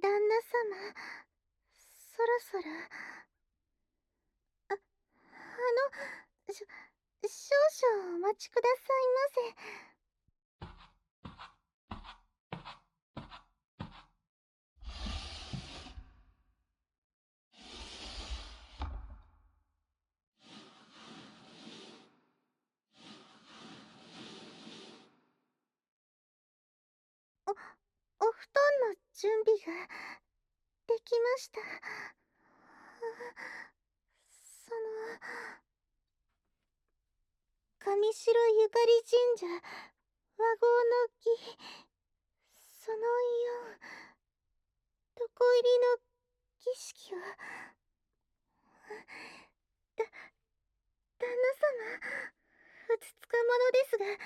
旦那様そろそろああのしょ少々お待ちくださいませ。ができました。その上白ゆかり神社和合の儀その4床入りの儀式を。だ旦那様ふつつかものですがよろ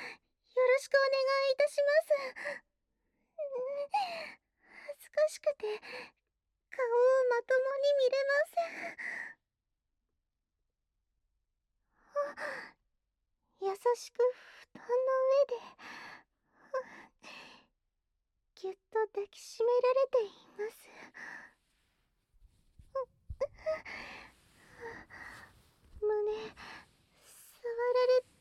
しくお願いいたします。難しくて、顔をまともに見れません。優しく布団の上で、ぎゅっと抱きしめられています。胸、触られて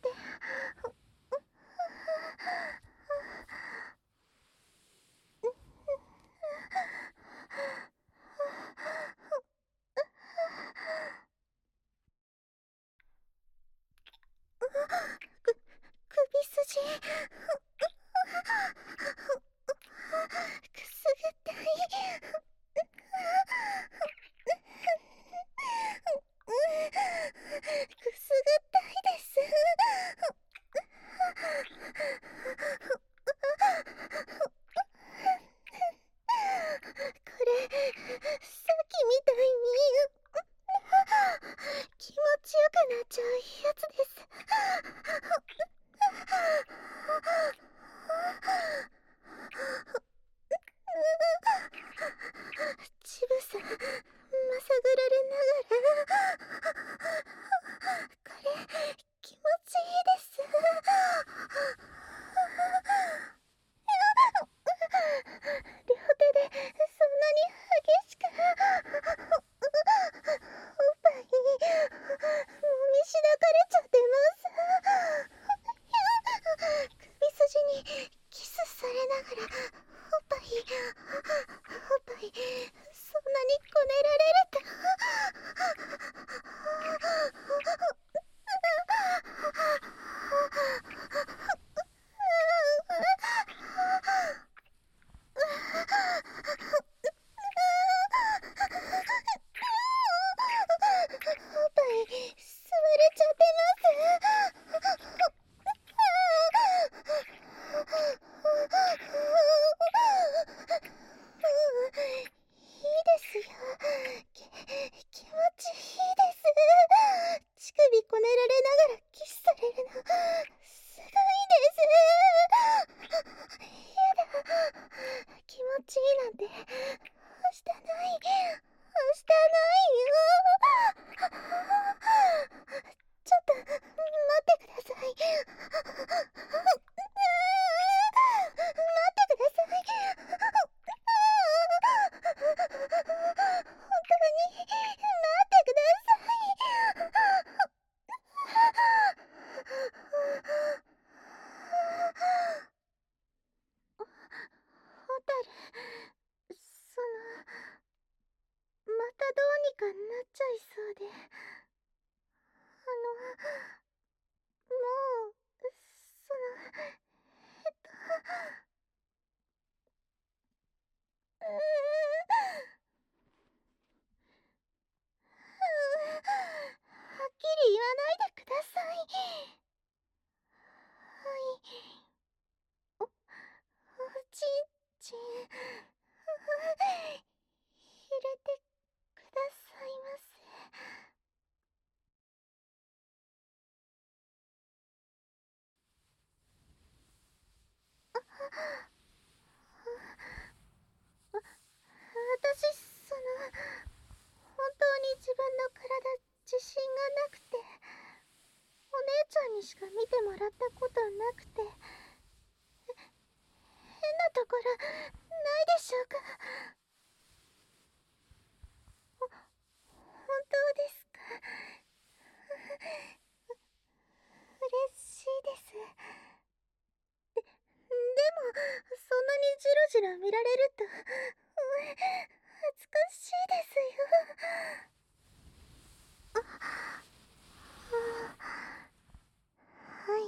なくてお姉ちゃんにしか見てもらったことなくて変なところないでしょうか。ほ本当ですか。嬉しいです。ででもそんなにじろじろ見られると恥ずかしいですよ。はい。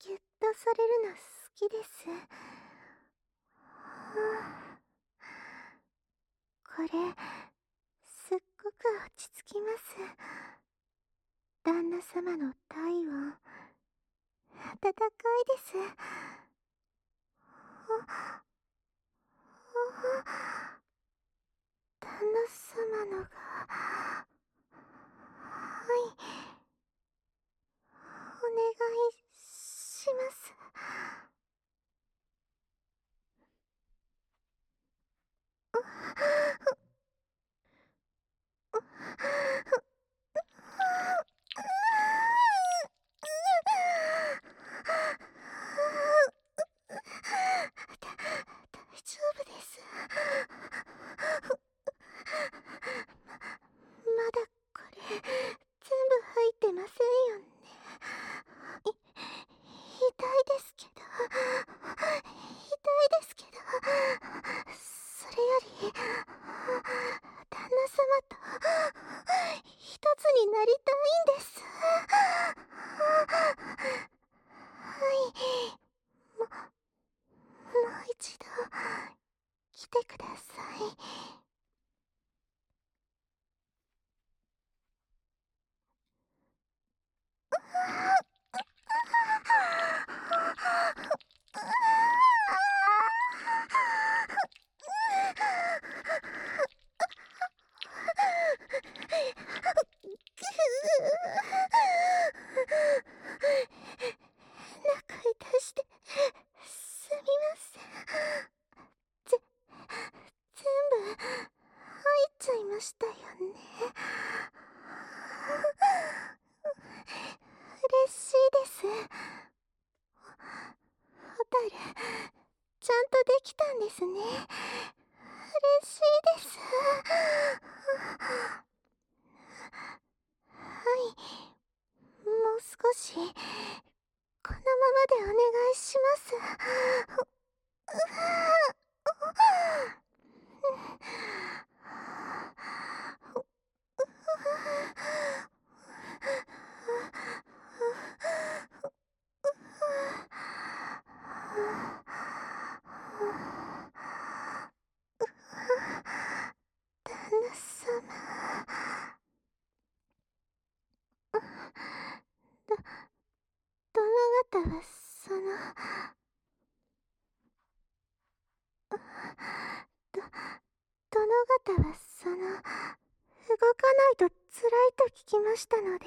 ぎゅっとされるの好きです。これすっごく落ち着きます。旦那様の体温。暖かいです。旦那様のがお願いします。ください。ましたよね。嬉しいです。ホタルちゃんとできたんですねしたので。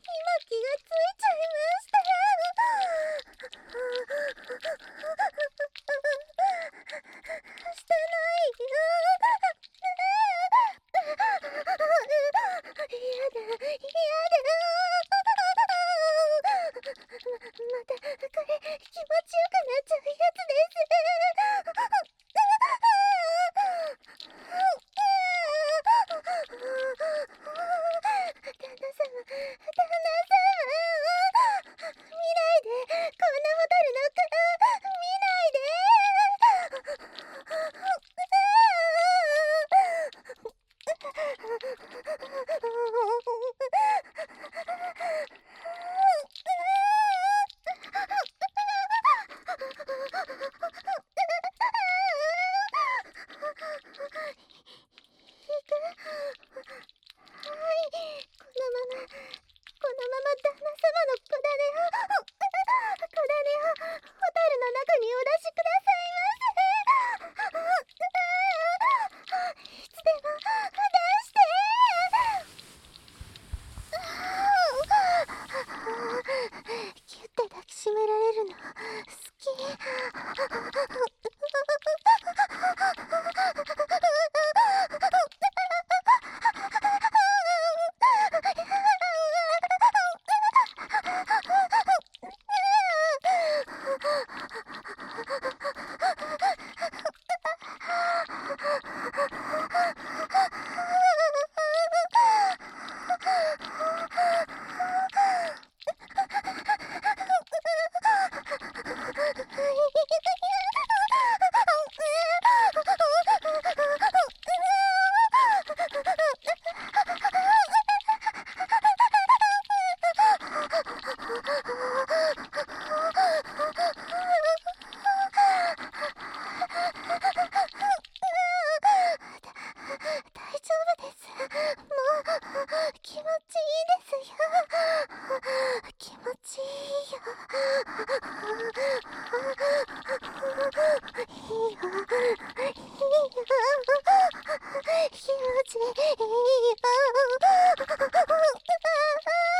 ああ!